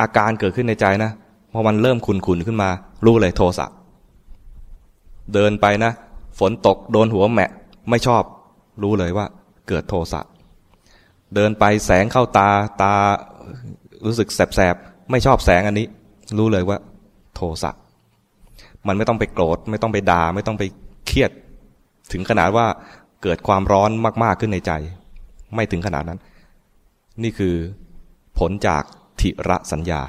อาการเกิดขึ้นในใจนะพอมันเริ่มขุนขุนขึ้นมา รู้เลยโทสะเดินไปนะ ฝนตกโดนหัวแมะ ไม่ชอบ รู้เลยว่า เกิดโทสะเดินไปแสงเข้าตาตารู้สึกแสบๆ ไม่ชอบแสงอันนี้ รู้เลยว่า โทสะมันไม่ต้องไปโกรธ ไม่ต้องไปด่า ไม่ต้องไปเครียด ถึงขนาดว่าเกิดความร้อนมาก ๆขึ้นในใจ ไม่ถึงขนาดนั้น นี่คือผลจากิระสัญญา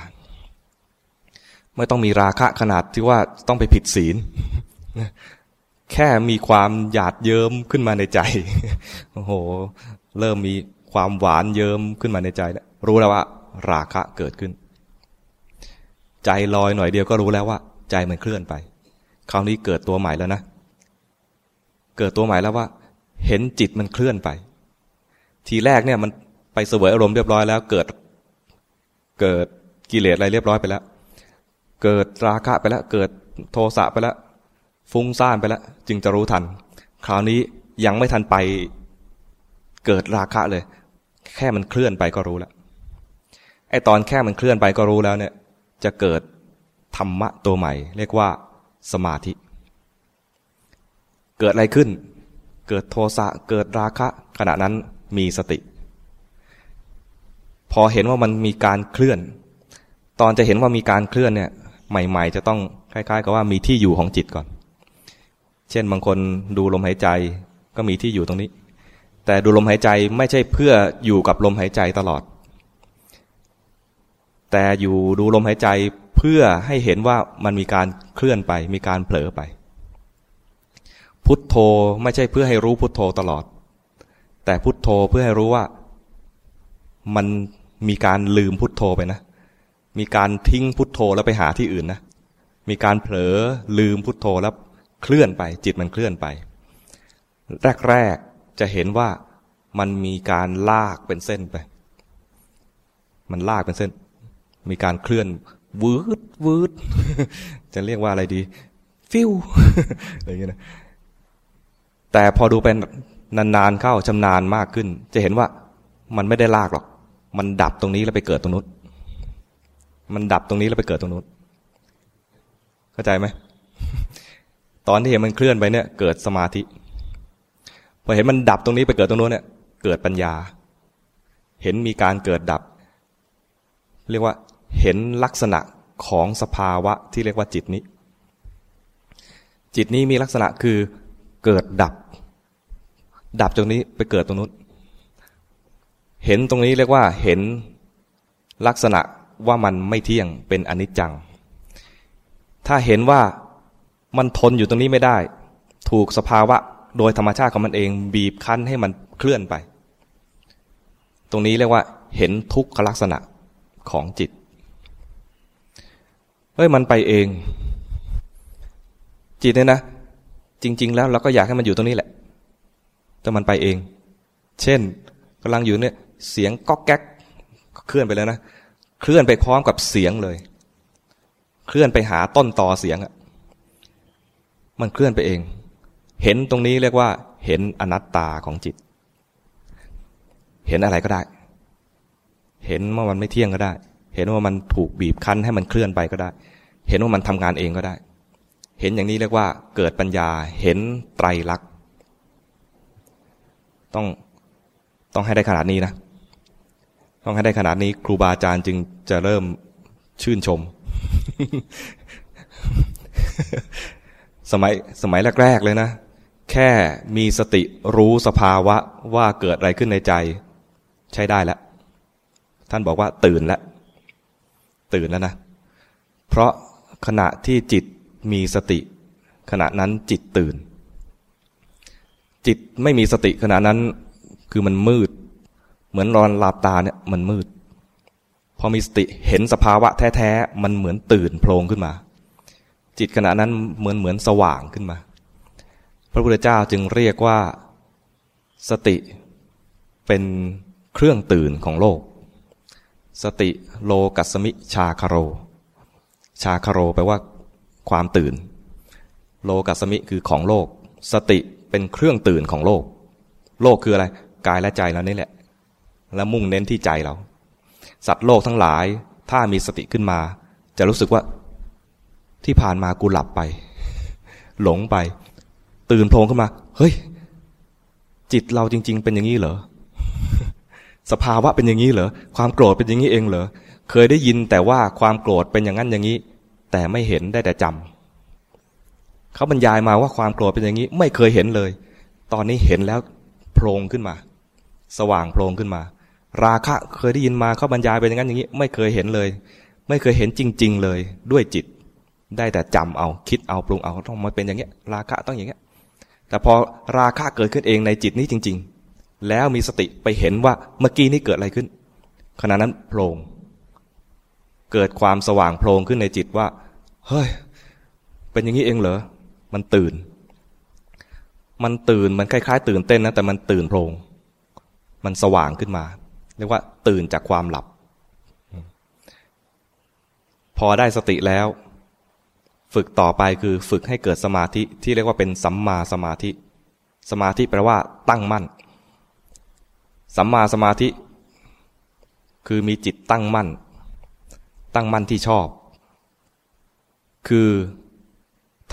ไม่ต้องมีราคะขนาดที่ว่าต้องไปผิดศีล แค่มีความหยาดเยิ้มขึ้นมาในใจ โอ้โห เริ่มมีความหวานเยิ้มขึ้นมาในใจแล้วรู้แล้วว่า ราคะเกิดขึ้น ใจลอยหน่อยเดียวก็รู้แล้วว่า ใจมันเคลื่อนไป คราวนี้เกิดตัวใหม่แล้วนะ เกิดตัวใหม่แล้วว่า เห็นจิตมันเคลื่อนไป ทีแรกเนี่ยมันไปเสวยอารมณ์เรียบร้อยแล้ว เกิด เกิดกิเลสอะไรเรียบร้อยไปแล้ว เกิดราคะไปแล้ว เกิดโทสะไปแล้ว ฟุ้งซ่านไปแล้ว จึงจะรู้ทัน คราวนี้ยังไม่ทันไปเกิดราคะเลย แค่มันเคลื่อนไปก็รู้แล้วไอตอนแค่มันเคลื่อนไปก็รู้แล้วเนี่ย จะเกิดธรรมะตัวใหม่ เรียกว่าสมาธิ เกิดอะไรขึ้น เกิดโทสะเกิดราคะ ขณะนั้นมีสติ พอเห็นว่ามันมีการเคลื่อน ตอนจะเห็นว่ามีการเคลื่อนเนี่ย ใหม่ ๆ จะต้องคล้าย ๆ กับว่ามีที่อยู่ของจิตก่อน เช่นบางคนดูลมหายใจก็มีที่อยู่ตรงนี้ แต่ดูลมหายใจไม่ใช่เพื่ออยู่กับลมหายใจตลอด แต่อยู่ดูลมหายใจเพื่อให้เห็นว่ามันมีการเคลื่อนไป มีการเผลอไป พุทโธไม่ใช่เพื่อให้รู้พุทโธตลอด แต่พุทโธเพื่อให้รู้ว่ามัน มีการลืมพุทโธไปนะ มีการทิ้งพุทโธแล้วไปหาที่อื่นนะ มีการเผลอลืมพุทโธแล้วเคลื่อนไป จิตมันเคลื่อนไป แรกๆจะเห็นว่ามันมีการลากเป็นเส้นไป มันลากเป็นเส้น มีการเคลื่อนวืดวืดจะเรียกว่าอะไรดี ฟิวอะไรอย่างเงี้ยนะแต่พอดูเป็นนานๆเข้าชำนาญมากขึ้น จะเห็นว่ามันไม่ได้ลากหรอก มันดับตรงนี้แล้วไปเกิดตรงนู้นมันดับตรงนี้แล้วไปเกิดตรงนู้นเข้าใจไหมตอนที่เห็นมันเคลื่อนไปเนี่ย เกิดสมาธิพอเห็นมันดับตรงนี้ไปเกิดตรงนู้นเนี่ย เกิดปัญญา เห็นมีการเกิดดับ เรียกว่าเห็นลักษณะของสภาวะที่เรียกว่าจิตนี้ จิตนี้มีลักษณะคือเกิดดับ ดับตรงนี้ไปเกิดตรงนู้น เห็นตรงนี้เรียกว่าเห็นลักษณะว่ามันไม่เที่ยงเป็นอนิจจัง ถ้าเห็นว่ามันทนอยู่ตรงนี้ไม่ได้ ถูกสภาวะโดยธรรมชาติของมันเองบีบคั้นให้มันเคลื่อนไป ตรงนี้เรียกว่า เห็นทุกขลักษณะของจิต เฮ้ยมันไปเอง จิตเนี่ยนะ จริง ๆ แล้วเราก็อยากให้มันอยู่ตรงนี้แหละ แต่มันไปเอง เช่นกำลังอยู่เนี่ย เสียงก๊อกแก๊กเคลื่อนไปแล้วนะเคลื่อนไปพร้อมกับเสียงเลย เคลื่อนไปหาต้นต่อเสียงอะมันเคลื่อนไปเอง เห็นตรงนี้เรียกว่า เห็นอนัตตาของจิต เห็นอะไรก็ได้ เห็นว่ามันไม่เที่ยงก็ได้ เห็นว่ามันถูกบีบคั้นให้มันเคลื่อนไปก็ได้ เห็นว่ามันทำงานเองก็ได้ เห็นอย่างนี้เรียกว่า เกิดปัญญา เห็นไตรลักษณ์ ต้องต้องให้ได้ขนาดนี้นะ ต้องให้ได้ขนาดนี้ ครูบาอาจารย์จึงจะเริ่มชื่นชม สมัยสมัยแรกๆเลยนะ แค่มีสติรู้สภาวะว่าเกิดอะไรขึ้นในใจ ใช้ได้แล้ว ท่านบอกว่าตื่นแล้ว ตื่นแล้วนะ เพราะขณะที่จิตมีสติ ขณะนั้นจิตตื่น จิตไม่มีสติขณะนั้นคือมันมืด เหมือนรอนหลับตาเนี่ยมันมืด พอมีสติเห็นสภาวะแท้ๆมันเหมือนตื่นโพลงขึ้นมา จิตขณะนั้นเหมือนเหมือนสว่างขึ้นมา พระพุทธเจ้าจึงเรียกว่าสติเป็นเครื่องตื่นของโลก สติโลกัสมิชาคาโร ชาคาโรแปลว่าความตื่น โลกัสมิคือของโลก สติเป็นเครื่องตื่นของโลก โลกคืออะไร กายและใจเรานี่แหละ และมุ่งเน้นที่ใจเรา สัตว์โลกทั้งหลาย ถ้ามีสติขึ้นมา จะรู้สึกว่าที่ผ่านมากูหลับไป หลงไป ตื่นโผล่ขึ้นมา เฮ้ย จิตเราจริง ๆ เป็นอย่างนี้เหรอ สภาวะเป็นอย่างนี้เหรอ ความโกรธเป็นอย่างนี้เองเหรอ เคยได้ยินแต่ว่าความโกรธเป็นอย่างนั้นอย่างนี้ แต่ไม่เห็นได้แต่จำเขาบรรยายมาว่าความโกรธเป็นอย่างนี้ ไม่เคยเห็นเลย ตอนนี้เห็นแล้วโพลงขึ้นมา สว่างโพลงขึ้นมา ราคะเคยได้ยินมาเขาบรรยายเป็นอย่างนั้นอย่างนี้ ไม่เคยเห็นเลย ไม่เคยเห็นจริง ๆ เลยด้วยจิต ได้แต่จำเอาคิดเอาปรุงเอาต้องมาเป็นอย่างเงี้ย ราคะต้องอย่างเงี้ย แต่พอราคะเกิดขึ้นเองในจิตนี้จริง ๆ แล้วมีสติไปเห็นว่าเมื่อกี้นี้เกิดอะไรขึ้นขณะนั้นโพลงเกิดความสว่างโพลงขึ้นในจิตว่า เฮ้ย เป็นอย่างนี้เองเหรอมันตื่น มันตื่นมันคล้ายๆ ตื่นเต้นนะแต่มันตื่นโพลงมันสว่างขึ้นมา เรียกว่าตื่นจากความหลับ พอได้สติแล้ว ฝึกต่อไปคือฝึกให้เกิดสมาธิที่เรียกว่าเป็นสัมมาสมาธิ สมาธิแปลว่าตั้งมั่น สัมมาสมาธิ คือมีจิตตั้งมั่น ตั้งมั่นที่ชอบ คือ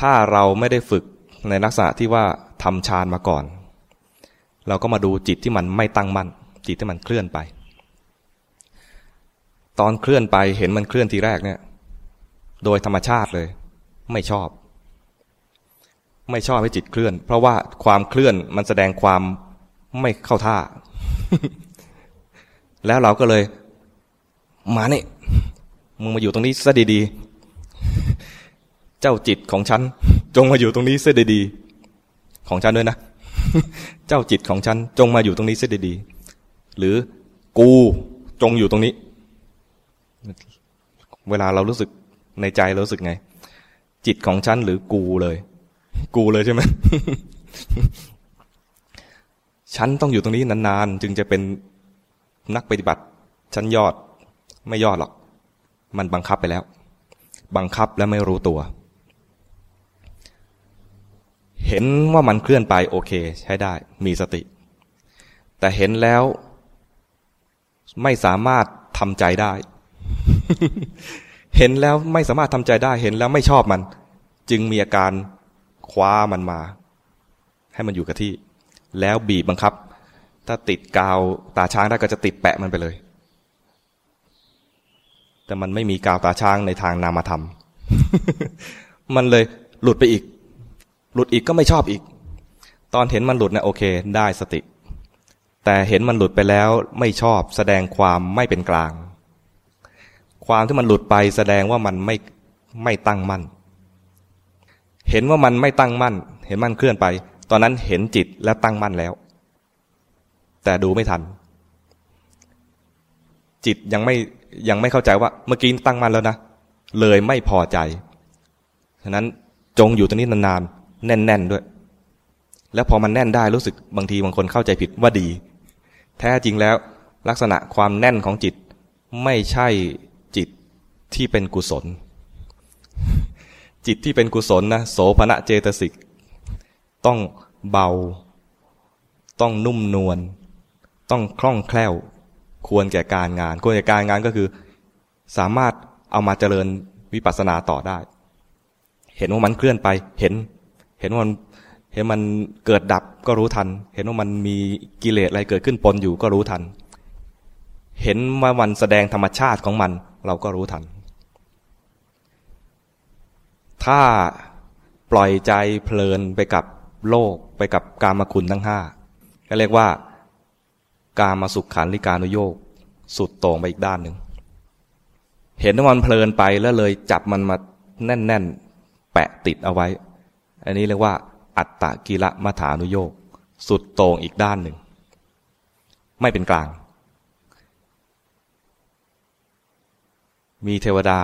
ถ้าเราไม่ได้ฝึกในลักษณะที่ว่าทำฌานมาก่อน เราก็มาดูจิตที่มันไม่ตั้งมั่น จิตที่มันเคลื่อนไป ตอนเคลื่อนไปเห็นมันเคลื่อนทีแรกเนี่ย โดยธรรมชาติเลย ไม่ชอบ ไม่ชอบให้จิตเคลื่อน เพราะว่าความเคลื่อนมันแสดงความไม่เข้าท่า แล้วเราก็เลย มาเนี่ยมึงมาอยู่ตรงนี้ซะดีๆ เจ้าจิตของฉัน จงมาอยู่ตรงนี้ซะดีๆ ของฉันด้วยนะ เจ้าจิตของฉัน จงมาอยู่ตรงนี้ซะดีๆ หรือกูจงอยู่ตรงนี้ เวลาเรารู้สึกในใจเรารู้สึกไง จิตของฉันหรือกูเลย กูเลยใช่ไหมฉันต้องอยู่ตรงนี้นานๆ จึงจะเป็นนักปฏิบัติชั้นยอดไม่ยอดหรอก มันบังคับไปแล้ว บังคับแล้วไม่รู้ตัว เห็นว่ามันเคลื่อนไปโอเค ใช้ได้ มีสติ แต่เห็นแล้ว ไม่สามารถทำใจได้ เห็นแล้วไม่สามารถทำใจได้ เห็นแล้วไม่ชอบมัน จึงมีอาการคว้ามันมา ให้มันอยู่กับที่ แล้วบีบบังคับ ถ้าติดกาวตาช้างได้ก็จะติดแปะมันไปเลย แต่มันไม่มีกาวตาช้างในทางนามธรรม มันเลยหลุดไปอีก หลุดอีกก็ไม่ชอบอีก ตอนเห็นมันหลุดนะโอเค ได้สติ แต่เห็นมันหลุดไปแล้วไม่ชอบแสดงความไม่เป็นกลาง ความที่มันหลุดไปแสดงว่ามันไม่ไม่ตั้งมั่น เห็นว่ามันไม่ตั้งมั่น เห็นมันเคลื่อนไป ตอนนั้นเห็นจิตและตั้งมั่นแล้ว แต่ดูไม่ทัน จิตยังไม่ยังไม่เข้าใจว่าเมื่อกี้ตั้งมั่นแล้วนะ เลยไม่พอใจ ฉะนั้นจงอยู่ตรงนี้นานๆแน่น ๆ ด้วย แล้วพอมันแน่นได้รู้สึกบางทีบางคนเข้าใจผิดว่าดี แท้จริงแล้ว ลักษณะความแน่นของจิต ไม่ใช่จิตที่เป็นกุศล จิตที่เป็นกุศลนะโสภณะเจตสิก ต้องเบา ต้องนุ่มนวลต้องคล่องแคล่ว ควรแก่การงาน ควรแก่การงานก็คือ สามารถเอามาเจริญวิปัสสนาต่อได้ เห็นว่ามันเคลื่อนไปเห็น เห็นว่ามัน เห็นมันเกิดดับก็รู้ทัน เห็นว่ามันมีกิเลสอะไรเกิดขึ้นปนอยู่ก็รู้ทัน เห็นว่ามันแสดงธรรมชาติของมัน เราก็รู้ทัน ถ้าปล่อยใจเพลินไปกับโลกไปกับกามคุณทั้งห้าก็เรียกว่า การมาสุขขันลิการุโยกสุดโต่งไปอีกด้านหนึ่ง เห็นว่ามันเพลินไปแล้วเลยจับมันมาแน่น ๆ แปะติดเอาไว้ อันนี้เรียกว่า อัตตะกิละมัฐานุโยกสุดโต่งอีกด้านหนึ่ง ไม่เป็นกลาง มีเทวดา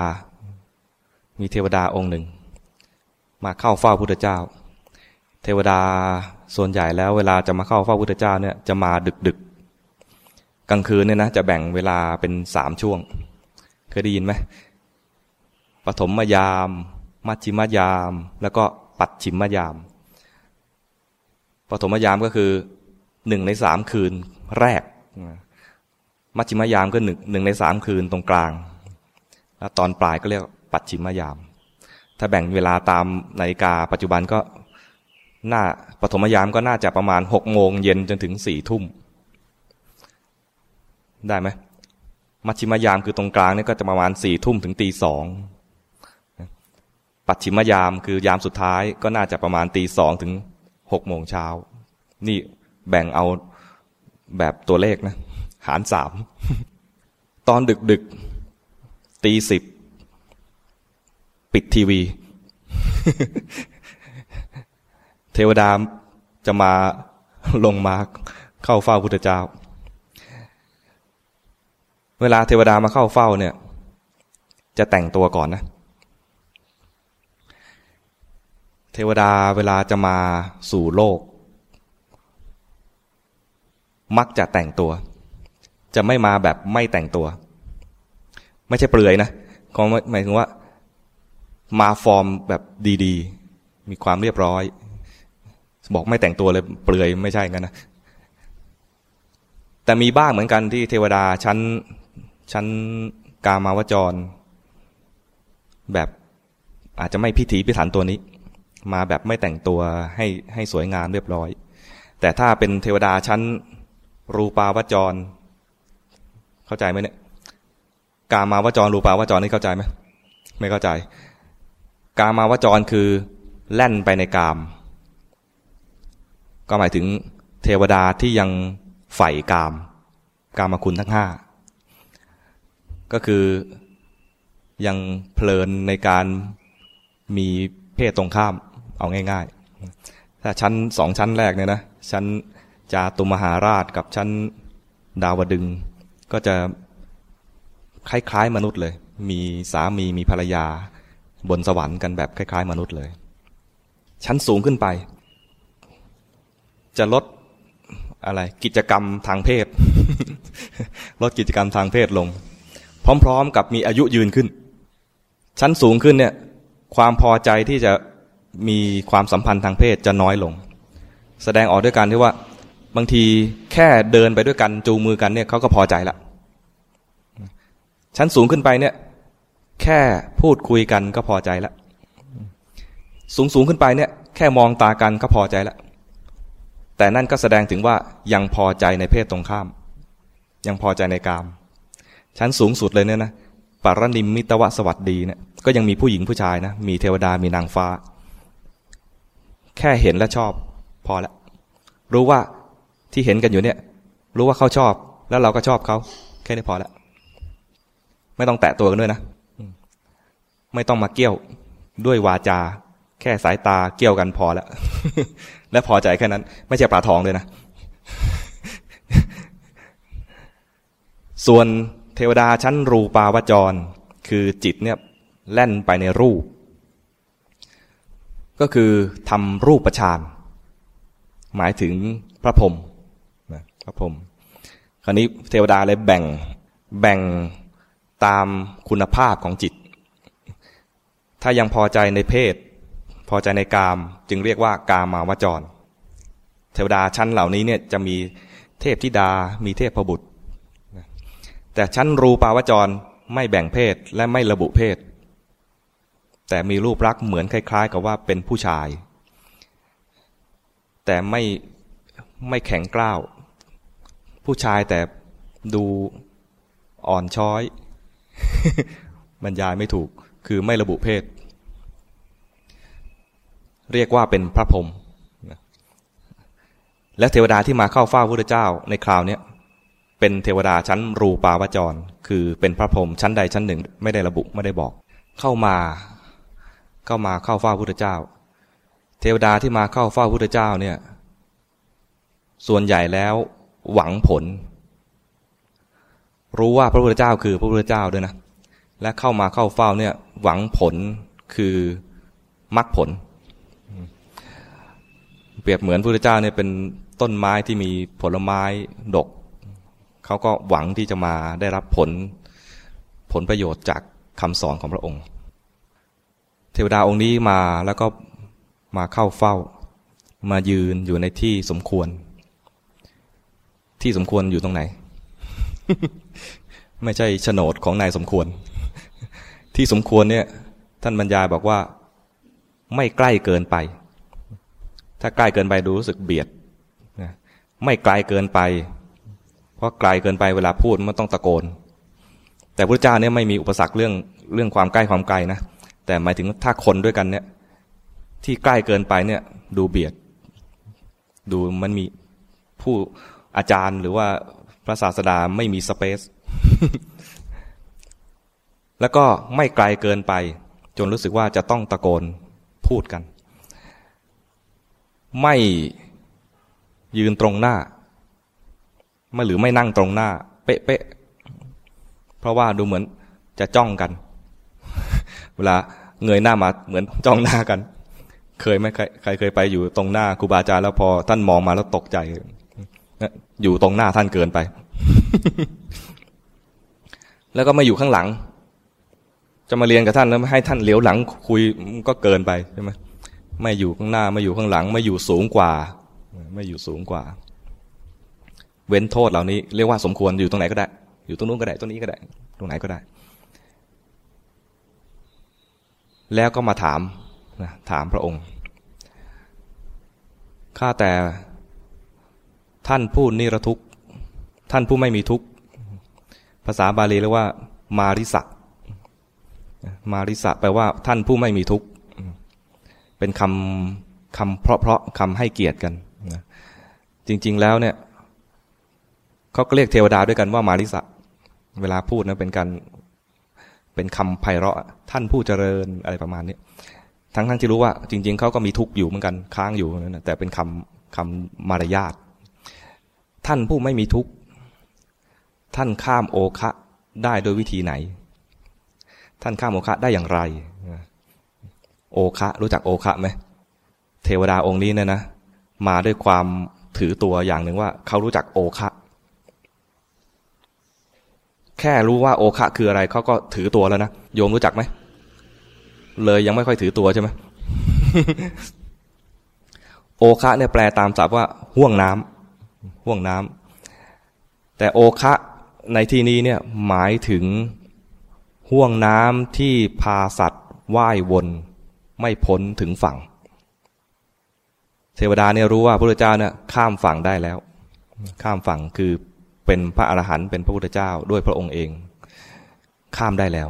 มีเทวดาองค์หนึ่ง มาเข้าเฝ้าพุทธเจ้า เทวดาส่วนใหญ่แล้วเวลาจะมาเข้าเฝ้าพุทธเจ้าเนี่ยจะมาดึกดึกกลางคืนเนี่ยนะจะแบ่งเวลาเป็นสามช่วง เคยได้ยินไหมปฐมมยาม มัชชิมยาม แล้วก็ปัดชิมยาม ปฐมยามก็คือหนึ่งในสามคืนแรก มัชชิมยามก็หนึ่งหนึ่งในสามคืนตรงกลาง แล้วตอนปลายก็เรียกปัจฉิมยาม ถ้าแบ่งเวลาตามนาฬิกาปัจจุบันก็หน้าปฐมยามก็น่าจะประมาณหกโมงเย็นจนถึงสี่ทุ่ม ได้ไหมมัชชิมยามคือตรงกลางนี่ก็จะประมาณสี่ทุ่มถึงตีสองปัจฉิมยามคือยามสุดท้ายก็น่าจะประมาณตีสองถึง หกโมงเช้า นี่แบ่งเอาแบบตัวเลขนะ หารสาม ตอนดึกดึกตีสิบ ปิดทีวี เทวดาจะมาลงมาเข้าเฝ้าพุทธเจ้า เวลาเทวดามาเข้าเฝ้าเนี่ย จะแต่งตัวก่อนนะ เทวดาเวลาจะมาสู่โลก มักจะแต่งตัว จะไม่มาแบบไม่แต่งตัว ไม่ใช่เปลือยนะก็หมายถึงว่า มาฟอร์มแบบดีๆ มีความเรียบร้อย บอกไม่แต่งตัวเลยเปลือยไม่ใช่กันนะ แต่มีบ้างเหมือนกันที่เทวดาชั้นชั้นกามาวจร แบบอาจจะไม่พิถีพิถันตัวนี้ มาแบบไม่แต่งตัวให้ให้สวยงามเรียบร้อย แต่ถ้าเป็นเทวดาชั้น รูปาวจร เข้าใจไหมเนี่ย กามาวจร รูปาวจรนี่เข้าใจไหมไม่เข้าใจ กามาวจรคือแล่นไปในกาม ก็หมายถึงเทวดาที่ยังใฝ่กาม กามคุณทั้งห้าก็คือยังเพลินในการมีเพศตรงข้าม เอาง่าย ๆ ถ้าชั้นสองชั้นแรกเนี่ยนะ ชั้นจาตุมหาราชกับชั้นดาวดึง ก็จะคล้ายๆมนุษย์เลย มีสามีมีภรรยา บนสวรรค์กันแบบคล้าย ๆ มนุษย์เลย ชั้นสูงขึ้นไป จะลดอะไรกิจกรรมทางเพศ ลดกิจกรรมทางเพศลง พร้อม ๆ กับมีอายุยืนขึ้น ชั้นสูงขึ้นเนี่ย ความพอใจที่จะ มีความสัมพันธ์ทางเพศจะน้อยลง แสดงออกด้วยการที่ว่า บางทีแค่เดินไปด้วยกันจูงมือกันเนี่ยเขาก็พอใจละชั้นสูงขึ้นไปเนี่ย แค่พูดคุยกันก็พอใจละสูงสูงขึ้นไปเนี่ย แค่มองตากันก็พอใจละแต่นั่นก็แสดงถึงว่ายังพอใจในเพศตรงข้าม ยังพอใจในกาม ชั้นสูงสุดเลยเนี่ยนะปารนิมมิตวสวัสดีเนี่ยก็ยังมีผู้หญิงผู้ชายนะมีเทวดามีนางฟ้า แค่เห็นและชอบพอแล้วรู้ว่าที่เห็นกันอยู่เนี่ย รู้ว่าเขาชอบ แล้วเราก็ชอบเขาแค่นี้พอแล้วไม่ต้องแตะตัวกันด้วยนะไม่ต้องมาเกี่ยวด้วยวาจา แค่สายตาเกี่ยวกันพอแล้วและพอใจแค่นั้น ไม่ใช่ปลาทองเลยนะ ส่วนเทวดาชั้นรูปาวจร คือจิตเนี่ยแล่นไปในรูป ก็คือทำรูปประชานหมายถึงพระพรหมพระพรหมคราวนี้เทวดาเลยแบ่งแบ่งตามคุณภาพของจิต ถ้ายังพอใจในเพศ พอใจในกาม จึงเรียกว่ากามาวจร เทวดาชั้นเหล่านี้เนี่ยจะมีเทพธิดามีเทพพบุตร แต่ชั้นรูปาวจรไม่แบ่งเพศและไม่ระบุเพศ แต่มีรูปลักษณ์เหมือนคล้าย ๆ กับว่าเป็นผู้ชาย แต่ไม่ไม่แข็งกล้าว ผู้ชายแต่ดูอ่อนช้อย บรรยายไม่ถูกคือไม่ระบุเพศ เรียกว่าเป็นพระพรหมและเทวดาที่มาเข้าเฝ้าพระเจ้าในคราวนี้เป็นเทวดาชั้นรูปาวจร คือเป็นพระพรหมชั้นใดชั้นหนึ่ง ไม่ได้ระบุไม่ได้บอก เข้ามา เข้ามาเข้าเฝ้าพุทธเจ้า เทวดาที่มาเข้าเฝ้าพุทธเจ้าเนี่ย ส่วนใหญ่แล้วหวังผล รู้ว่าพระพุทธเจ้าคือพระพุทธเจ้าด้วยนะ และเข้ามาเข้าเฝ้าเนี่ย หวังผลคือมรรคผล เปรียบเหมือนพระพุทธเจ้าเนี่ยเป็นต้นไม้ที่มีผลไม้ดก เขาก็หวังที่จะมาได้รับผลผลประโยชน์จากคำสอนของพระองค์ ทวดาองค์นี้มาแล้วก็มาเข้าเฝ้า มายืนอยู่ในที่สมควร ที่สมควรอยู่ตรงไหน ไม่ใช่โฉนดของนายสมควร ที่สมควรเนี่ย ท่านบรรยายบอกว่า ไม่ใกล้เกินไป ถ้าใกล้เกินไปดูรู้สึกเบียดไม่ไกลเกินไป เพราะไกลเกินไปเวลาพูดมันต้องตะโกน แต่พระเจ้าเนี่ยไม่มีอุปสรรคเรื่องเรื่องความใกล้ความไกลนะ แต่หมายถึงถ้าคนด้วยกันเนี่ย ที่ใกล้เกินไปเนี่ย ดูเบียด ดูมันมีผู้อาจารย์หรือว่าพระศาสดาไม่มีสเปซแล้วก็ไม่ไกลเกินไป จนรู้สึกว่าจะต้องตะโกนพูดกัน ไม่ยืนตรงหน้าไม่หรือไม่นั่งตรงหน้า เป๊ะๆเพราะว่าดูเหมือนจะจ้องกัน เวลาเงยหน้ามาเหมือนจ้องหน้ากัน เคยไหมใครใครเคยไปอยู่ตรงหน้าครูบาอาจารย์แล้วพอท่านมองมาแล้วตกใจอยู่ตรงหน้าท่านเกินไป แล้วก็มาอยู่ข้างหลัง จะมาเรียนกับท่านแล้วให้ท่านเลี้ยวหลังคุยก็เกินไปใช่ไหมไม่อยู่ข้างหน้าไม่อยู่ข้างหลัง ไม่อยู่สูงกว่า ไม่อยู่สูงกว่า เว้นโทษเหล่านี้เรียกว่าสมควรอยู่ตรงไหนก็ได้ อยู่ตรงนู้นก็ได้ตรงนี้ก็ได้ ตรงไหนก็ได้ แล้วก็มาถามนะถามพระองค์ข้าแต่ท่านผู้นิรทุกข์ ท่านผู้ไม่มีทุกข์ ภาษาบาลีเรียกว่า มาริสะมาริสะแปลว่า ท่านผู้ไม่มีทุกข์ เป็นคำคำเพราะๆคำให้เกียรติกันนะจริง ๆแล้วเนี่ยเขาก็เรียกเทวดาด้วยกันว่ามาริสะ เวลาพูดนะเป็นการ เป็นคำไพเราะท่านผู้เจริญอะไรประมาณนี้ทั้งทั้งที่รู้ว่า จริง ๆเขาก็มีทุกข์อยู่เหมือนกันค้างอยู่นะแต่เป็นคำคำมารยาทท่านผู้ไม่มีทุกข์ท่านข้ามโอคะได้โดยวิธีไหน ท่านข้ามโอคะได้อย่างไร โอคะรู้จักโอคะไหมเทวดาองค์นี้เนี่ยนะมาด้วยความถือตัวอย่างหนึ่งว่าเขารู้จักโอคะ แค่รู้ว่าโอคะคืออะไรเขาก็ถือตัวแล้วนะโยมรู้จักไหมเลยยังไม่ค่อยถือตัวใช่ไหมโอคะเนี่ยแปลตามศัพท์ว่าห่วงน้ำห่วงน้ำแต่โอคะในที่นี้เนี่ยหมายถึงห่วงน้ำที่พาสัตว์ว่ายวนไม่พ้นถึงฝั่ง เทวดาเนี่ยรู้ว่าพระพุทธเจ้าเนี่ยข้ามฝั่งได้แล้ว ข้ามฝั่งคือ เป็นพระอรหันต์เป็นพระพุทธเจ้าด้วยพระองค์เอง ข้ามได้แล้ว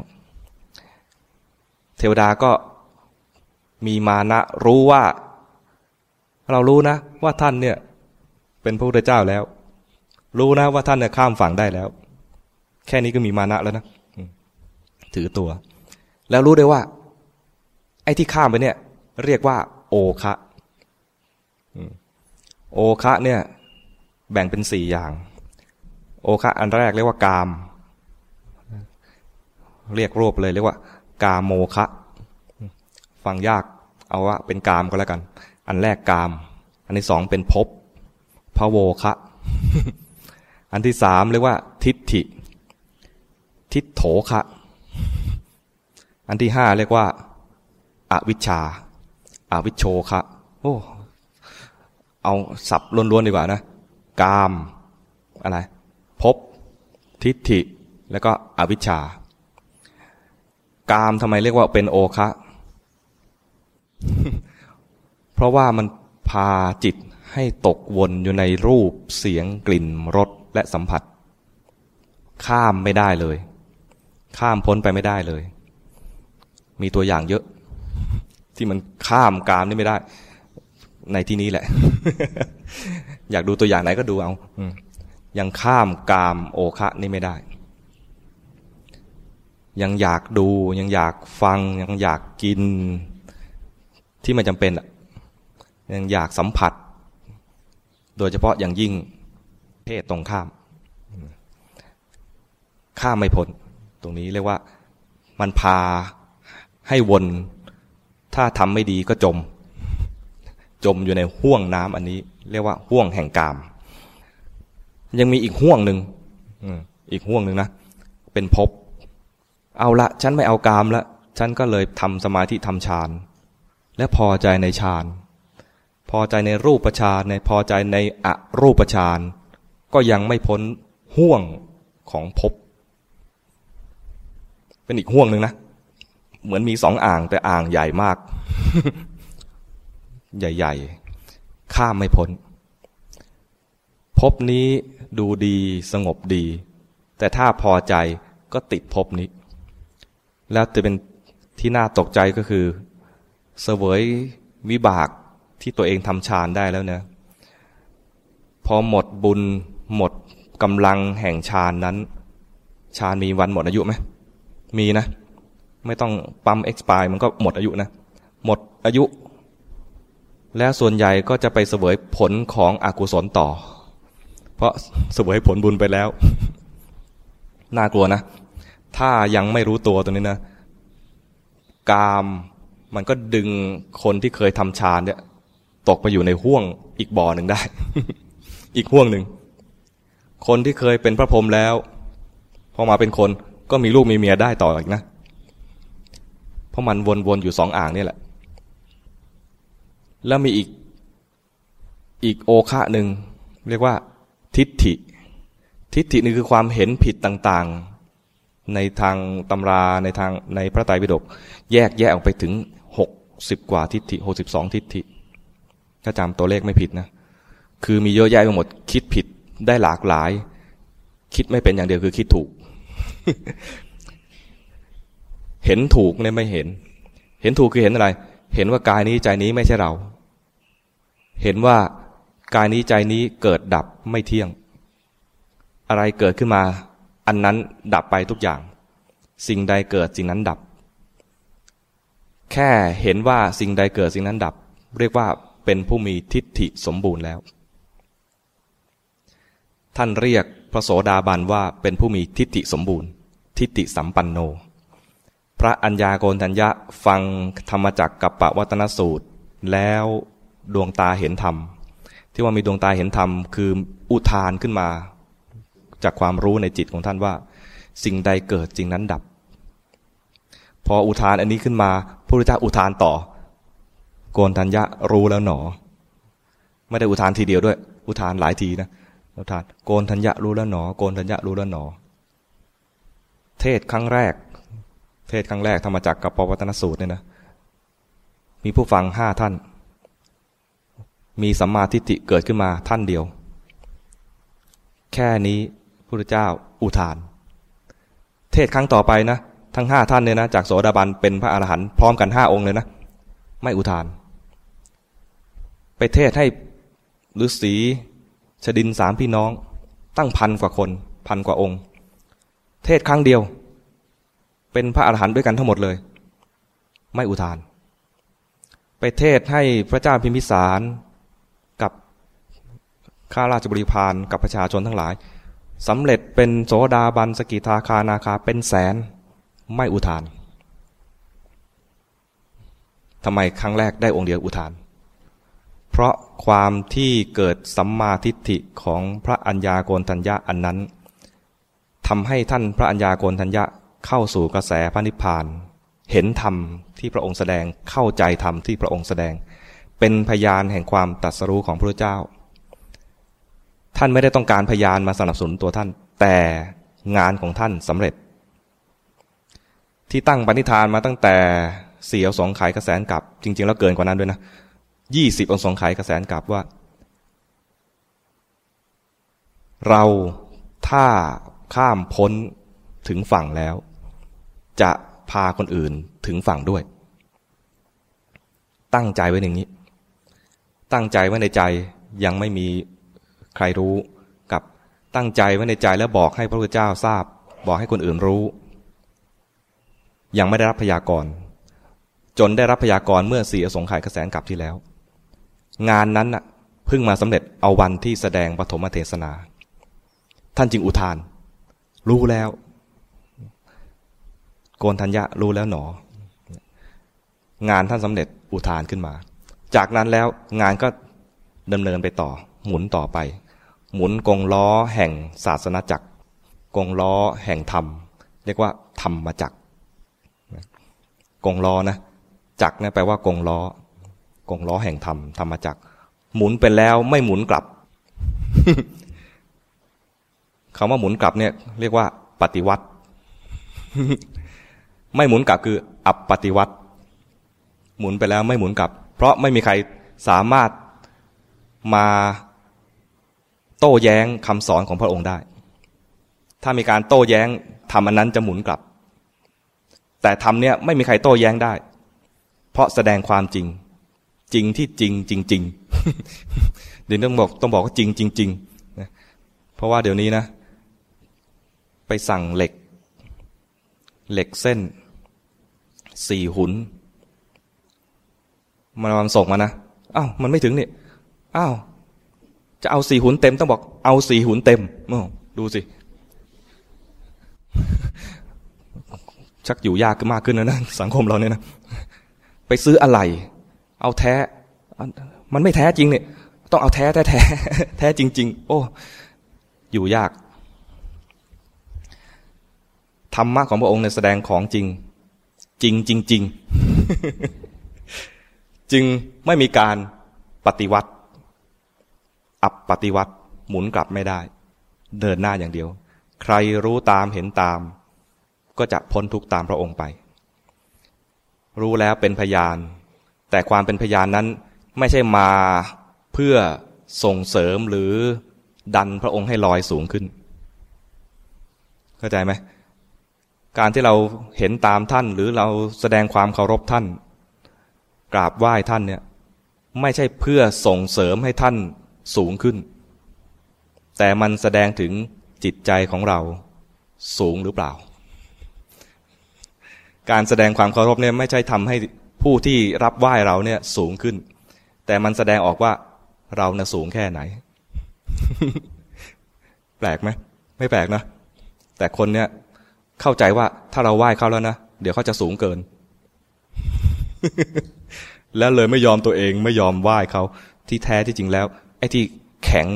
เทวดาก็มีมานะรู้ว่า เรารู้นะ ว่าท่านเนี่ย เป็นพระพุทธเจ้าแล้ว รู้นะว่าท่านเนี่ยข้ามฝั่งได้แล้ว แค่นี้ก็มีมานะแล้วนะถือตัว แล้วรู้ได้ว่า ไอ้ที่ข้ามไปเนี่ย เรียกว่า โอคะโอคะเนี่ย แบ่งเป็นสี่อย่าง โอคะอันแรกเรียกว่ากาม เรียกรวบเลยเรียกว่ากามโมคะ ฟังยากเอาว่าเป็นกามก็แล้วกัน อันแรกกาม อันที่สองเป็นภพพระโวคะ อันที่สามเรียกว่า ทิฏฐิ ทิฏโถคะ อันที่ห้าเรียกว่าอาวิชชาอาวิชโชคะโอ้เอาสับล้วนๆดีกว่านะ กาม อะไร พบทิฏฐิแล้วก็อวิชชากามทำไมเรียกว่าเป็นโอคะ เพราะว่ามันพาจิตให้ตกวนอยู่ในรูปเสียงกลิ่นรสและสัมผัส ข้ามไม่ได้เลย ข้ามพ้นไปไม่ได้เลย มีตัวอย่างเยอะ ที่มันข้ามกามนี่ไม่ได้ ในที่นี้แหละ อยากดูตัวอย่างไหนก็ดูเอา ยังข้ามกามโอคะนี่ไม่ได้ ยังอยากดูยังอยากฟัง ยังอยากกินที่มันจำเป็นอะยังอยากสัมผัส โดยเฉพาะอย่างยิ่งเพศตรงข้าม ข้ามไม่พ้นตรงนี้เรียกว่ามันพาให้วน ถ้าทำไม่ดีก็จม จมอยู่ในห่วงน้ำอันนี้ เรียกว่าห่วงแห่งกาม ยังมีอีกห่วงหนึ่งอีกห่วงหนึ่งนะเป็นภพเอาละฉันไม่เอากามละฉันก็เลยทำสมาธิทำฌานและพอใจในฌานพอใจในรูปฌานในพอใจในอรูปฌานก็ยังไม่พ้นห่วงของภพเป็นอีกห่วงหนึ่งนะเหมือนมีสองอ่างแต่อ่างใหญ่มาก ใหญ่ ๆ ข้ามไม่พ้นพบนี้ ดูดีสงบดี แต่ถ้าพอใจก็ติดภพนี้ แล้วจะเป็นที่น่าตกใจก็คือ เสวยวิบากที่ตัวเองทำฌานได้แล้วเนะพอหมดบุญหมดกำลังแห่งฌานนั้นฌานมีวันหมดอายุไหมมีนะ ไม่ต้องปั๊มเอ็กซ์ปายมันก็หมดอายุนะ หมดอายุ แล้วส่วนใหญ่ก็จะไปเสวยผลของอกุศลต่อ เพราะเสวยผลบุญไปแล้ว น่ากลัวนะ ถ้ายังไม่รู้ตัวตัวนี้นะ กามมันก็ดึงคนที่เคยทำฌานเนี่ย ตกไปอยู่ในห่วงอีกบ่อหนึ่งได้ อีกห่วงหนึ่ง คนที่เคยเป็นพระพรหมแล้ว พอมาเป็นคนก็มีลูกมีเมียได้ต่ออีกนะ เพราะมันวนๆอยู่สองอ่างนี่แหละ แล้วมีอีกอีกโอคะหนึ่งเรียกว่า ทิฏฐิ ทิฏฐินี่คือความเห็นผิดต่างๆ ในทางตำราในทางในพระไตรปิฎกแยกแยกออกไปถึงหกสิบกว่าทิฏฐิหกสิบสองทิฏฐิ ถ้าจำตัวเลขไม่ผิดนะ คือมีเยอะแยะไปหมดคิดผิดได้หลากหลาย คิดไม่เป็นอย่างเดียวคือคิดถูก เห็นถูกเนี่ยไม่เห็น เห็นถูกคือเห็นอะไร เห็นว่ากายนี้ใจนี้ไม่ใช่เรา เห็นว่า กายนี้ใจนี้เกิดดับไม่เที่ยง อะไรเกิดขึ้นมา อันนั้นดับไปทุกอย่าง สิ่งใดเกิดสิ่งนั้นดับ แค่เห็นว่าสิ่งใดเกิดสิ่งนั้นดับ เรียกว่าเป็นผู้มีทิฏฐิสมบูรณ์แล้ว ท่านเรียกพระโสดาบันว่าเป็นผู้มีทิฏฐิสมบูรณ์ ทิฏฐิสัมปันโน พระอัญญาโกณทัญญะฟังธรรมจักกับปวัตนสูตร แล้วดวงตาเห็นธรรม ที่ว่ามีดวงตาเห็นธรรม คืออุทานขึ้นมา จากความรู้ในจิตของท่านว่า สิ่งใดเกิดสิ่งนั้นดับ พออุทานอันนี้ขึ้นมาพระพุทธเจ้าอุทานต่อ โกนทัญญะรู้แล้วหนอ ไม่ได้อุทานทีเดียวด้วย อุทานหลายทีนะอุทานโกนทัญญะรู้แล้วหนอ โกนทัญญะรู้แล้วหนอ เทศครั้งแรก เทศครั้งแรกธรรมจักรกับปวัตนสูตรเนี่ยนะมีผู้ฟังห้าท่าน มีสัมมาทิฏฐิเกิดขึ้นมาท่านเดียว แค่นี้พระเจ้าอุทาน เทศครั้งต่อไปนะ ทั้งห้าท่านเนี่ยนะจากโสดาบันเป็นพระอรหันต์พร้อมกันห้าองค์เลยนะ ไม่อุทาน ไปเทศให้ฤาษีชดินสามพี่น้อง ตั้งพันกว่าคนพันกว่าองค์ เทศครั้งเดียว เป็นพระอรหันต์ด้วยกันทั้งหมดเลย ไม่อุทาน ไปเทศให้พระเจ้าพิมพิสาร ข้าราชบริพารกับประชาชนทั้งหลายสำเร็จเป็นโสดาบันสกิทาคานาคาเป็นแสนไม่อุทานทำไมครั้งแรกได้องค์เดียวอุทาน เพราะความที่เกิดสัมมาทิฏฐิของพระัญญาโกณทัญญะอันนั้นทำให้ท่านพระัญญาโกณทัญญะเข้าสู่กระแสพระนิพพาน เห็นธรรมที่พระองค์แสดงเข้าใจธรรมที่พระองค์แสดง เป็นพยานแห่งความตัดสรู้ของพระเจ้า ท่านไม่ได้ต้องการพยานมาสนับสนุนตัวท่าน แต่งานของท่านสำเร็จ ที่ตั้งปณิธานมาตั้งแต่สี่เอาสองขายกระแสนกับ จริง ๆ แล้วเกินกว่านั้นด้วยนะยี่สิบเอาสองขายกระแสนกับว่า เราถ้าข้ามพ้นถึงฝั่งแล้ว จะพาคนอื่นถึงฝั่งด้วย ตั้งใจไว้อย่างนี้ ตั้งใจไว้ในใจยังไม่มี ใครรู้ กับตั้งใจไว้ในใจแล้วบอกให้พระพุทธเจ้าทราบ บอกให้คนอื่นรู้ ยังไม่ได้รับพยากรณ์จนได้รับพยากรณ์เมื่อสี่อสงไขยกระแสนกลับที่แล้ว งานนั้นน่ะเพิ่งมาสำเร็จเอาวันที่แสดงปฐมเทศนา ท่านจึงอุทาน รู้แล้ว โกนธัญญะรู้แล้วหนอ งานท่านสำเร็จอุทานขึ้นมา จากนั้นแล้วงานก็ดำเนินไปต่อหมุนต่อไป หมุนกงล้อแห่งศาสนาจักร กงล้อแห่งธรรม เรียกว่าธรรมจักรกงล้อนะจักเนี่ยแปลว่ากงล้อกงล้อแห่งธรรมธรรมจักหมุนไปแล้วไม่หมุนกลับคำว่าหมุนกลับเนี่ยเรียกว่า ปฏิวัติ ไม่หมุนกลับคือ อัปปฏิวัติ หมุนไปแล้วไม่หมุนกลับ เพราะไม่มีใครสามารถมา โต้แย้งคำสอนของพระองค์ได้ ถ้ามีการโต้แย้งทำอันนั้นจะหมุนกลับ แต่ทำเนี่ยไม่มีใครโต้แย้งได้ เพราะแสดงความจริง จริงที่จริงจริงจริงเดี๋ยวต้องบอกต้องบอกว่าจริงจริงจริงนะเพราะว่าเดี๋ยวนี้นะ ไปสั่งเหล็ก เหล็กเส้นสี่หุนมันส่งมานะอ้าวมันไม่ถึงนี่อ้าว จะเอาสี่หุนเต็มต้องบอกเอาสี่หุนเต็มดูสิ ชักอยู่ยากขึ้นมากขึ้นแล้วนะสังคมเราเนี่ยนะไปซื้ออะไร เอาแท้ มันไม่แท้จริงเนี่ย ต้องเอาแท้แท้แท้แท้จริง ๆ โอ้ อยู่ยากธรรมะของพระองค์เนี่ยแสดงของจริง จริงจริงจริงจึงไม่มีการปฏิวัติ อับปฏิวัติหมุนกลับไม่ได้ เดินหน้าอย่างเดียว ใครรู้ตามเห็นตาม ก็จะพ้นทุกตามพระองค์ไป รู้แล้วเป็นพยาน แต่ความเป็นพยานนั้นไม่ใช่มาเพื่อส่งเสริมหรือดันพระองค์ให้ลอยสูงขึ้น เข้าใจไหมการที่เราเห็นตามท่านหรือเราแสดงความเคารพท่าน กราบไหว้ท่านเนี่ยไม่ใช่เพื่อส่งเสริมให้ท่าน สูงขึ้น แต่มันแสดงถึงจิตใจของเราสูงหรือเปล่า การแสดงความเคารพเนี่ยไม่ใช่ทำให้ผู้ที่รับไหว้เราเนี่ยสูงขึ้น แต่มันแสดงออกว่าเราเนี่ยสูงแค่ไหน แปลกไหมไม่แปลกนะ แต่คนเนี่ยเข้าใจว่าถ้าเราไหว้เขาแล้วนะ เดี๋ยวเขาจะสูงเกิน แล้วเลยไม่ยอมตัวเองไม่ยอมไหว้เขาที่แท้ที่จริงแล้ว ไอ้ที่แข็ง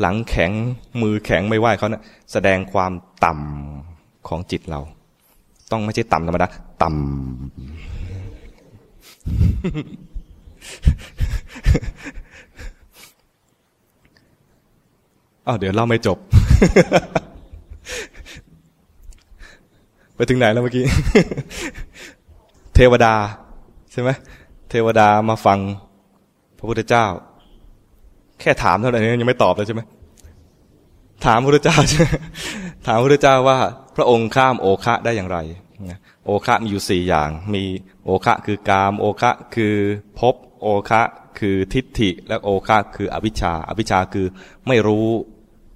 หลังแข็งมือแข็งไม่ไหวเขานะ่ะแสดงความต่ำของจิตเรา ต้องไม่ใช่ต่ำธรรมดาต่ำอ้าวเดี๋ยวเล่าไม่จบ ไปถึงไหนแล้วเมื่อกี้ เทวดา ใช่ไหมเทวดามาฟัง พระพุทธเจ้า แค่ถามเท่านั้นยังไม่ตอบเลยใช่ไหมถามพระเจ้าใช่ไหมถามพระเจ้าว่า พระองค์ข้ามโอคะได้อย่างไรโอคะมีอยู่สี่อย่าง มีโอคะคือกาม โอคะคือภพโอคะคือทิฏฐิ และโอคะคืออวิชชา อวิชชาคือไม่รู้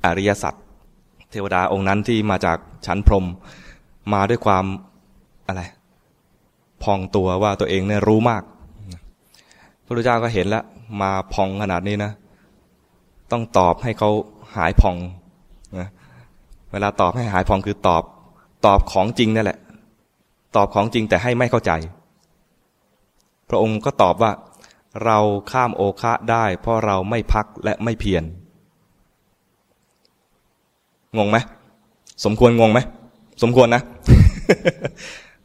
อริยสัจเทวดาองค์นั้นที่มาจากชั้นพรหมมาด้วยความอะไรพองตัวว่าตัวเองเนี่ยรู้มาก พระพุทธเจ้าก็เห็นแล้วมาพองขนาดนี้นะ ต้องตอบให้เขาหายพองนะเวลาตอบให้หายพองคือตอบ ตอบของจริงนั่นแหละ ตอบของจริงแต่ให้ไม่เข้าใจ พระองค์ก็ตอบว่า เราข้ามโอคะได้ เพราะเราไม่พักและไม่เพียร งงไหมสมควรงงไหมสมควรนะ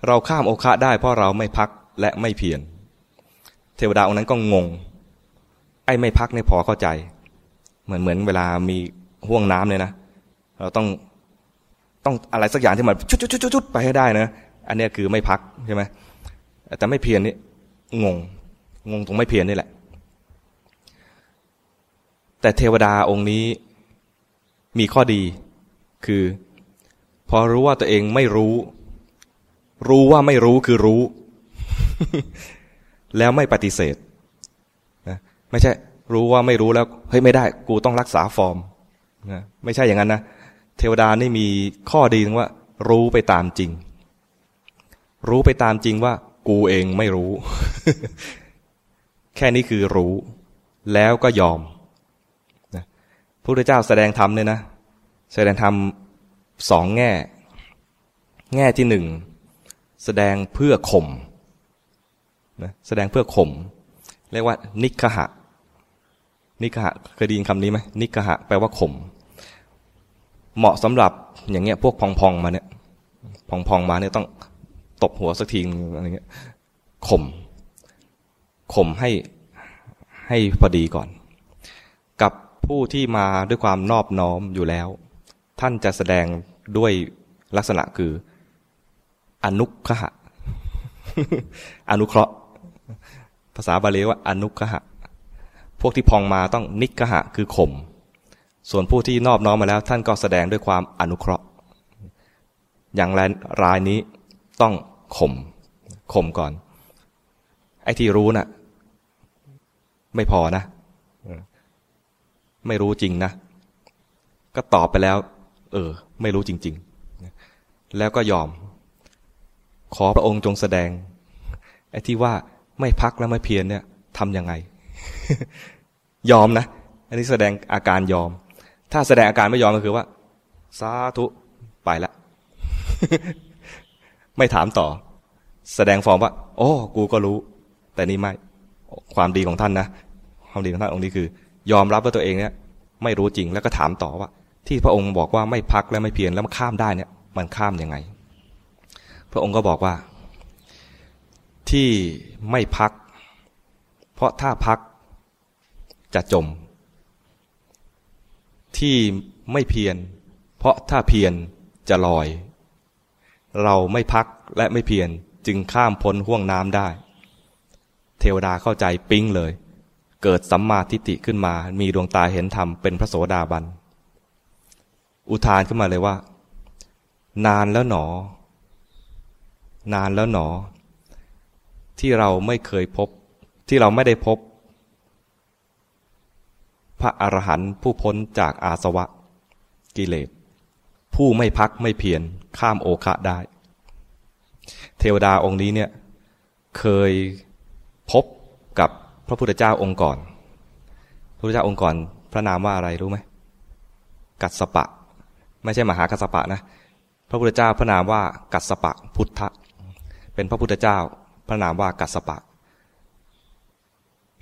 เราข้ามโอคะได้ เพราะเราไม่พักและไม่เพียร เทวดาองค์นั้นก็งง ไอ้ไม่พักเนี่ยพอเข้าใจ เหมือนเหมือนเวลามีห่วงน้ำเลยนะ เราต้องต้องอะไรสักอย่างที่มันชุดชุดชุดชุดไปให้ได้นะ อันนี้คือไม่พักใช่ไหมแต่ไม่เพียรนี่งง งงตรงไม่เพียรนี่แหละ แต่เทวดาองค์นี้มีข้อดี คือ พอรู้ว่าตัวเองไม่รู้ รู้ว่าไม่รู้คือรู้ แล้วไม่ปฏิเสธนะไม่ใช่ รู้ว่าไม่รู้แล้วเฮ้ยไม่ได้ กูต้องรักษาฟอร์มนะไม่ใช่อย่างนั้นนะเทวดานี่มีข้อดีถึงว่า รู้ไปตามจริง รู้ไปตามจริงว่า กูเองไม่รู้ แค่นี้คือรู้ แล้วก็ยอมนะพระพุทธเจ้าแสดงธรรมเนี่ยนะ แสดงธรรมสองแง่ แง่ที่หนึ่งแสดงเพื่อข่มนะแสดงเพื่อข่มเรียกว่า นิคหะ นิคหะเคยได้ยินคำนี้ไหมนิคหะแปลว่าข่มเหมาะสำหรับอย่างเงี้ยพวกพองพองมาเนี่ยพองพองมาเนี่ยต้องตบหัวสักทีอะไรเงี้ยข่มข่มให้ให้พอดีก่อน กับผู้ที่มาด้วยความนอบน้อมอยู่แล้ว ท่านจะแสดงด้วยลักษณะคือ อนุขะอนุเคราะห์ ภาษาบาลีว่าอนุกหะ พวกที่พองมาต้องนิกหะคือข่ม ส่วนผู้ที่นอบน้อมมาแล้วท่านก็แสดงด้วยความอนุเคราะห์ อย่างรายนี้ต้องข่ม ข่มก่อน ไอ้ที่รู้นะ่ะ ไม่พอนะ ไม่รู้จริงนะ ก็ตอบไปแล้ว เออ ไม่รู้จริง ๆ แล้วก็ยอม ขอพระองค์จงแสดง ไอ้ที่ว่าไม่พักและไม่เพียรเนี่ยทำยังไง ยอมนะ อันนี้แสดงอาการยอม ถ้าแสดงอาการไม่ยอมก็คือว่า สาธุไปละ ไม่ถามต่อ แสดงฟอร์มว่า โอ้ กูก็รู้ แต่นี่ไม่ ความดีของท่านนะ ความดีของท่านองค์นี้คือ ยอมรับว่าตัวเองเนี่ย ไม่รู้จริงแล้วก็ถามต่อว่า ที่พระองค์บอกว่าไม่พักและไม่เพียรแล้วมันข้ามได้เนี่ย มันข้ามยังไง พระองค์ก็บอกว่า ที่ไม่พัก เพราะถ้าพัก จะจม ที่ไม่เพียรเพราะถ้าเพียรจะลอย เราไม่พักและไม่เพียรจึงข้ามพ้นห่วงน้ำได้ เทวดาเข้าใจปิ้งเลย เกิดสัมมาทิฏฐิขึ้นมา มีดวงตาเห็นธรรมเป็นพระโสดาบัน อุทานขึ้นมาเลยว่า นานแล้วหนอ นานแล้วหนอ ที่เราไม่เคยพบ ที่เราไม่ได้พบ พระอรหันต์ผู้พ้นจากอาสวะ กิเลส ผู้ไม่พักไม่เพียรข้ามโอคะได้ เทวดาองค์นี้เนี่ยเคยพบกับพระพุทธเจ้าองค์ก่อน พระพุทธเจ้าองค์ก่อน พระนามว่าอะไรรู้ไหม กัสปะ ไม่ใช่มหากัสปะนะ พระพุทธเจ้าพระนามว่ากัสปะพุทธเป็นพระพุทธเจ้า พระนามว่ากัสปะ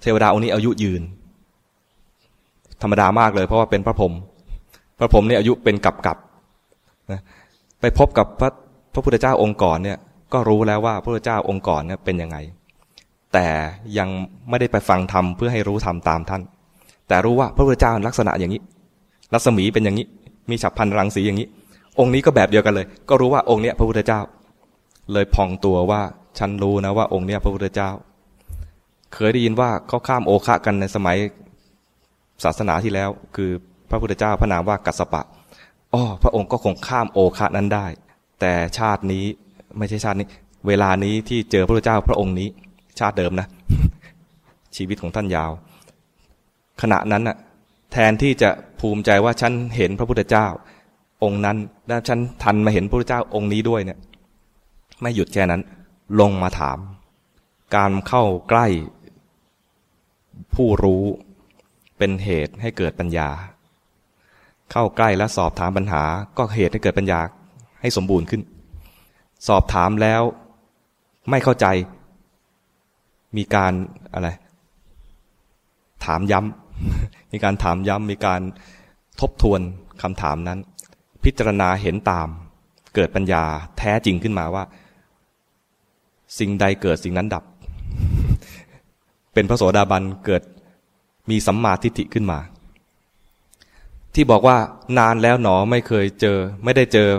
เทวดาองค์นี้อายุยืน ธรรมดามากเลย เพราะว่าเป็นพระพรหมพระพรหมเนี่ยอายุเป็นกับกับนะไปพบกับพระพระพุทธเจ้าองค์ก่อนเนี่ยก็รู้แล้วว่าพระพุทธเจ้าองค์ก่อนเนี่ยเป็นยังไง แต่ยังไม่ได้ไปฟังธรรมเพื่อให้รู้ธรรมตามท่าน แต่รู้ว่าพระพุทธเจ้าลักษณะอย่างนี้ รัศมีเป็นอย่างนี้ มีฉับพันรังสีอย่างนี้ องค์นี้ก็แบบเดียวกันเลย ก็รู้ว่าองค์เนี้ยพระพุทธเจ้า เลยพองตัวว่าฉันรู้นะว่าองค์เนี้ยพระพุทธเจ้า เคยได้ยินว่าเขาข้ามโอคะกันในสมัย ศาสนาที่แล้ว คือพระพุทธเจ้าพระนามว่ากัสปะอ๋อพระองค์ก็คงข้ามโอคะนั้นได้ แต่ชาตินี้ไม่ใช่ชาตินี้ เวลานี้ที่เจอพระพุทธเจ้าพระองค์นี้ ชาติเดิมนะ ชีวิตของท่านยาว ขณะนั้นน่ะแทนที่จะภูมิใจว่าฉันเห็นพระพุทธเจ้า องค์นั้นแล้วฉันทันมาเห็นพระพุทธเจ้าองค์นี้ด้วยเนี่ยไม่หยุดแค่นั้น ลงมาถาม การเข้าใกล้ผู้รู้ เป็นเหตุให้เกิดปัญญา เข้าใกล้และสอบถามปัญหา ก็เหตุให้เกิดปัญญาให้สมบูรณ์ขึ้น สอบถามแล้วไม่เข้าใจ มีการอะไร ถามย้ำ มีการถามย้ำ มีการทบทวนคำถามนั้น พิจารณาเห็นตาม เกิดปัญญาแท้จริงขึ้นมาว่า สิ่งใดเกิดสิ่งนั้นดับ เป็นพระโสดาบันเกิด มีสัมมาทิฏฐิขึ้นมา ที่บอกว่านานแล้วหนอไม่เคยเจอ ไม่ได้เจอ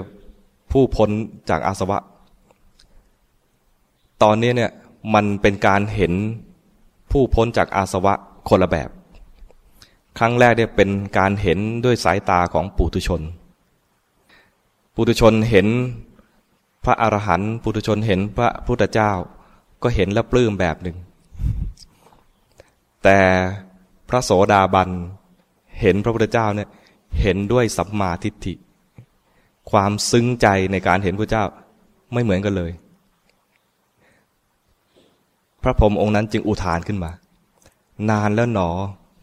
ผู้พ้นจากอาสวะ ตอนนี้เนี่ยมันเป็นการเห็นผู้พ้นจากอาสวะคนละแบบ ครั้งแรกเนี่ยเป็นการเห็นด้วยสายตาของปุถุชน ปุถุชนเห็นพระอรหันต์ปุถุชนเห็นพระพุทธเจ้า ก็เห็นและปลื้มแบบหนึ่งแต่ พระโสดาบันเห็นพระพุทธเจ้าเนี่ยเห็นด้วยสัมมาทิฏฐิ ความซึ้งใจในการเห็นพระเจ้าไม่เหมือนกันเลย พระพรหมองค์นั้นจึงอุทานขึ้นมา นานแล้วหนอ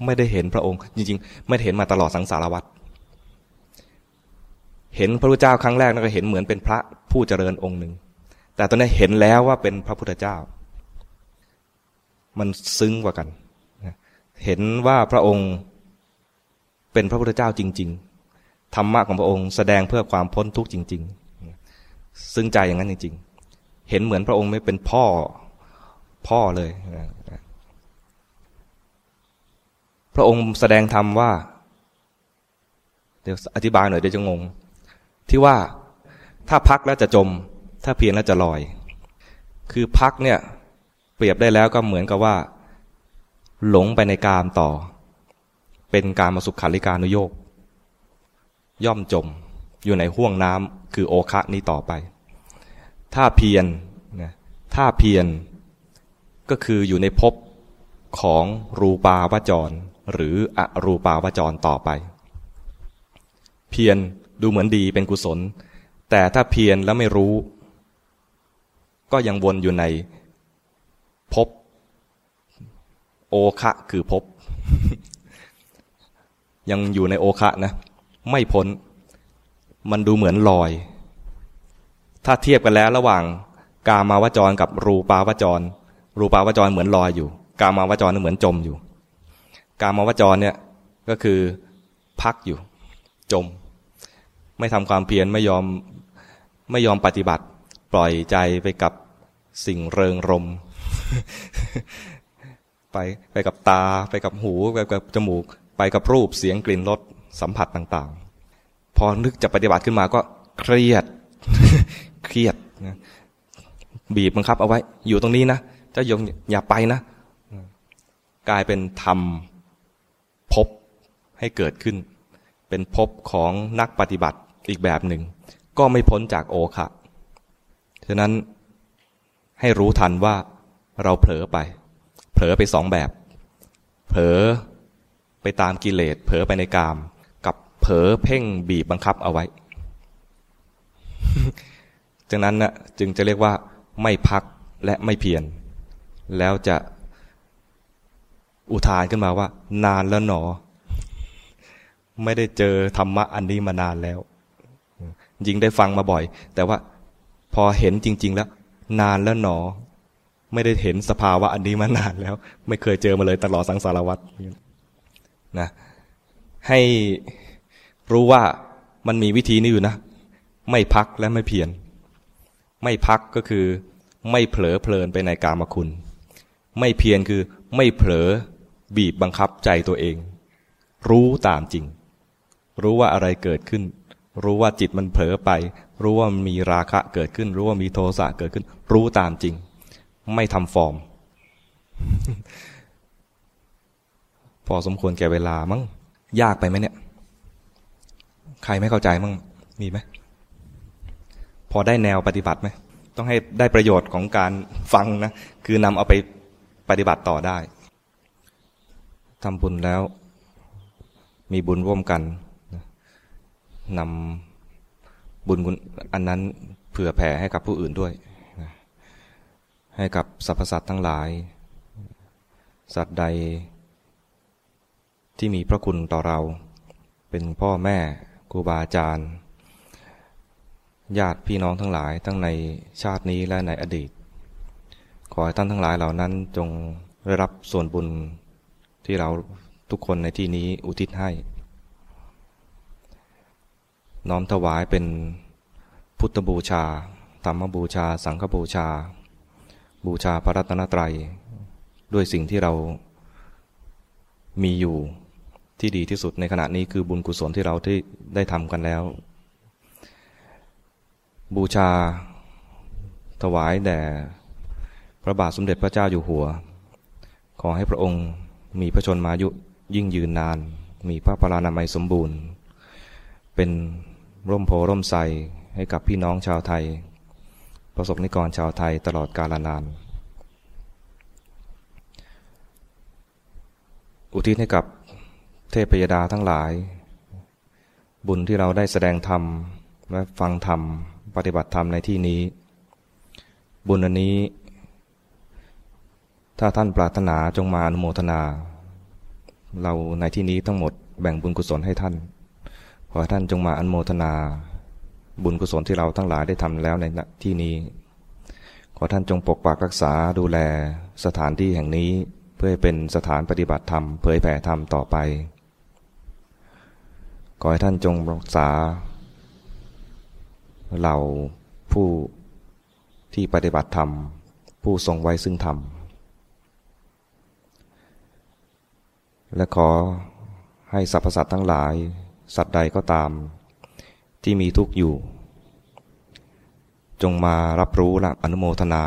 ไม่ได้เห็นพระองค์ จริง ๆ ไม่เห็นมาตลอดสังสารวัฏเห็นพระพุทธเจ้าครั้งแรกนั่นก็เห็นเหมือนเป็นพระผู้เจริญองค์หนึ่ง แต่ตอนนี้เห็นแล้วว่าเป็นพระพุทธเจ้า มันซึ้งกว่ากัน เห็นว่าพระองค์เป็นพระพุทธเจ้าจริง ๆ ธรรมะของพระองค์แสดงเพื่อความพ้นทุกข์จริง ๆ ซึ้งใจอย่างนั้นจริง ๆ เห็นเหมือนพระองค์ไม่เป็นพ่อพ่อเลย พระองค์แสดงธรรมว่า เดี๋ยวอธิบายหน่อยเดี๋ยวจะงง ที่ว่าถ้าพักแล้วจะจม ถ้าเพียรแล้วจะลอย คือพักเนี่ย เปรียบได้แล้วก็เหมือนกับว่า หลงไปในกามต่อ เป็นการมาสุขขันลิการุโยกย่อมจมอยู่ในห่วงน้ำคือโอคะนี้ต่อไป ถ้าเพียรนะถ้าเพียรก็คืออยู่ในภพของรูปาวจร หรืออรูปาวจรต่อไป เพียรดูเหมือนดีเป็นกุศล แต่ถ้าเพียรแล้วไม่รู้ ก็ยังวนอยู่ในภพ คะคือภพยังอยู่ในโอคะนะ ไม่พ้น มันดูเหมือนลอย ถ้าเทียบกันแล้วระหว่าง กามาวจรกับรูปาวจร รูปาวจรเหมือนลอยอยู่ กามาวจรเหมือนจมอยู่ กามาวจรเนี่ยก็คือพักอยู่ จม ไม่ทำความเพียรไม่ยอมไม่ยอมปฏิบัติ ปล่อยใจไปกับสิ่งเริงรม ไปไปกับตา ไปกับหู ไปกับจมูก ไปกับรูปเสียงกลิ่นรสสัมผัสต่างๆ พอนึกจะปฏิบัติขึ้นมาก็เครียด เครียดนะบีบบังคับเอาไว้ อยู่ตรงนี้นะเจ้ายงอย่าไปนะ กลายเป็นธรรมพบให้เกิดขึ้น เป็นพบของนักปฏิบัติอีกแบบหนึ่ง ก็ไม่พ้นจากโอคะฉะนั้นให้รู้ทันว่าเราเผลอไป เผลอไปสองแบบ เผลอไปตามกิเลสเผลอไปในกาม กับเผลอเพ่งบีบบังคับเอาไว้จากนั้นนะจึงจะเรียกว่าไม่พักและไม่เพียรแล้วจะอุทานขึ้นมาว่า นานแล้วหนอ ไม่ได้เจอธรรมะอันนี้มานานแล้วยิงได้ฟังมาบ่อย แต่ว่าพอเห็นจริง ๆ แล้ว นานแล้วหนอ ไม่ได้เห็นสภาวะอันนี้มานานแล้ว ไม่เคยเจอมาเลยตลอดสังสารวัตรนะให้รู้ว่ามันมีวิธีนี้อยู่นะ ไม่พักและไม่เพียรไม่พักก็คือไม่เผลอเพลินไปในกามคุณ ไม่เพียรคือไม่เผลอบีบบังคับใจตัวเอง รู้ตามจริง รู้ว่าอะไรเกิดขึ้น รู้ว่าจิตมันเผลอไป รู้ว่ามีราคะเกิดขึ้น รู้ว่ามีโทสะเกิดขึ้น รู้ตามจริง ไม่ทำฟอร์ม พอสมควรแก่เวลามั้งยากไปไหมเนี่ย ใครไม่เข้าใจมั้งมีไหมพอได้แนวปฏิบัติไหมต้องให้ได้ประโยชน์ของการฟังนะ คือนำเอาไปปฏิบัติต่อได้ทำบุญแล้ว มีบุญร่วมกันนำบุญอันนั้นเผื่อแผ่ให้กับผู้อื่นด้วย ให้กับสรรพสัตว์ทั้งหลาย สัตว์ใด ที่มีพระคุณต่อเรา เป็นพ่อแม่ครูบาอาจารย์ ญาติพี่น้องทั้งหลายทั้งในชาตินี้และในอดีต ขอให้ท่านทั้งหลายเหล่านั้นจงได้รับส่วนบุญที่เราทุกคนในที่นี้อุทิศให้ น้อมถวายเป็นพุทธบูชา ธรรมบูชา สังฆบูชา บูชาพระรัตนตรัย ด้วยสิ่งที่เรามีอยู่ที่ดีที่สุดในขณะนี้คือบุญกุศลที่เราที่ได้ทำกันแล้ว บูชาถวายแด่พระบาทสมเด็จพระเจ้าอยู่หัว ขอให้พระองค์มีพระชนมายุยิ่งยืนนาน มีพระพลานามัยสมบูรณ์ เป็นร่มโพร่มใสให้กับพี่น้องชาวไทย ประสบนิกรชาวไทยตลอดกาลนาน อุทิศให้กับเทพยดาทั้งหลาย บุญที่เราได้แสดงธรรมและฟังธรรม ปฏิบัติธรรมในที่นี้ บุญอันนี้ ถ้าท่านปรารถนาจงมาอนุโมทนา เราในที่นี้ทั้งหมดแบ่งบุญกุศลให้ท่าน ขอท่านจงมาอนุโมทนา บุญกุศลที่เราทั้งหลายได้ทำแล้วในที่นี้ ขอท่านจงปกปักรักษาดูแลสถานที่แห่งนี้เพื่อเป็นสถานปฏิบัติธรรมเผยแผ่ธรรมต่อไป ขอให้ท่านจงรักษาเหล่าผู้ที่ปฏิบัติธรรม ผู้ทรงไว้ซึ่งธรรม และขอให้สรรพสัตว์ทั้งหลาย สัตว์ใดก็ตาม ที่มีทุกข์อยู่ จงมารับรู้และอนุโมทนา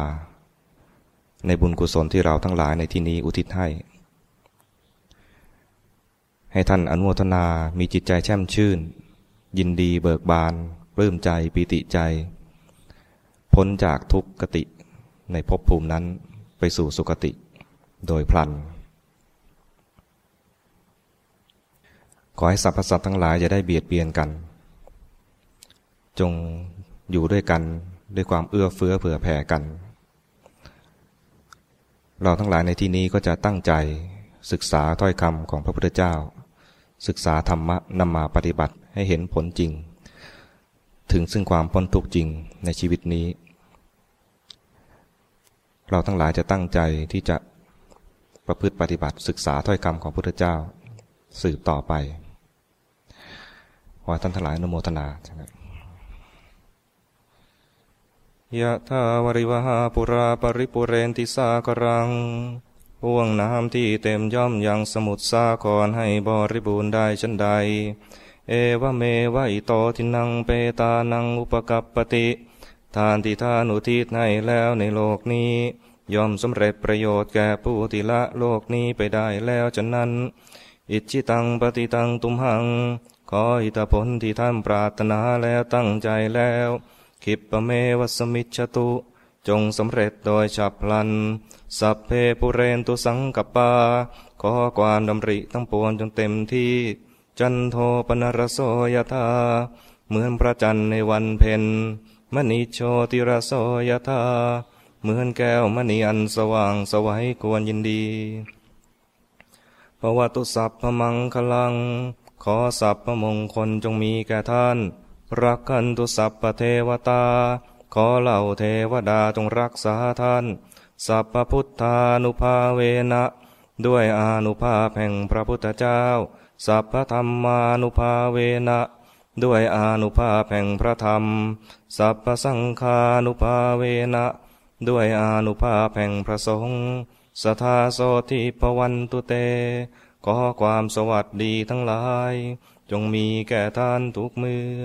ในบุญกุศลที่เราทั้งหลายในที่นี้อุทิศให้ ให้ท่านอนุโมทนา มีจิตใจแช่มชื่น ยินดีเบิกบานปลื้มใจปีติใจ พ้นจากทุกขติในภพภูมินั้นไปสู่สุคติโดยพลัน ขอให้สรรพสัตว์ทั้งหลายอย่าได้เบียดเบียนกัน จงอยู่ด้วยกันด้วยความเอื้อเฟื้อเผื่อแผ่กัน เราทั้งหลายในที่นี้ก็จะตั้งใจศึกษาถ้อยคำของพระพุทธเจ้า ศึกษาธรรมะนำมาปฏิบัติให้เห็นผลจริง ถึงซึ่งความพ้นทุกข์จริงในชีวิตนี้ เราทั้งหลายจะตั้งใจที่จะประพฤติปฏิบัติศึกษาถ้อยคำของพระพุทธเจ้าสืบต่อไปขอท่านทั้งหลายนโมทนาใช่ไหม ยะทาวริวหาปุราปริปุเรนติสากรังห่วงน้ำที่เต็มย่อมยังสมุทรสาครให้บริบูรณ์ได้ชันใด เอวเมวะอิโตทินังเปตานังอุปกัปปติ ทานที่ทานอุทิศให้แล้วในโลกนี้ ย่อมสำเร็จประโยชน์แก่ผู้ที่ละโลกนี้ไปได้แล้วฉะนั้น อิจิตังปฏิตังตุมหัง ขออิทธผลที่ท่านปรารถนาแล้วตั้งใจแล้ว คิปเมวัสมิชตุจงสำเร็จโดยฉับพลัน สัพเพปุเรนตุสังกปา ขอความดำริทั้งปวงจงเต็มที่ จันโทปนรโสยธา เหมือนพระจันทร์ในวันเพ็ญ มณีโชติรโสยธา เหมือนแก้วมณีอันสว่างสวัยควรยินดีภวตุสัพพมังคลัง ขอสัพพมงคลจงมีแก่ท่าน รักขันตุสัพพเทวตา ขอเหล่าเทวดาจงรักษาท่าน สัพพพุทธานุภาเวนะ ด้วยอานุภาพแห่งพระพุทธเจ้า สัพพธรรมานุภาเวนะ ด้วยอานุภาพแห่งพระธรรม สัพพสังฆานุภาเวนะ ด้วยอานุภาพแห่งพระสงฆ์สทาโสทิปวันตุเต ขอความสวัสดีทั้งหลาย จงมีแก่ท่านทุกเมื่อ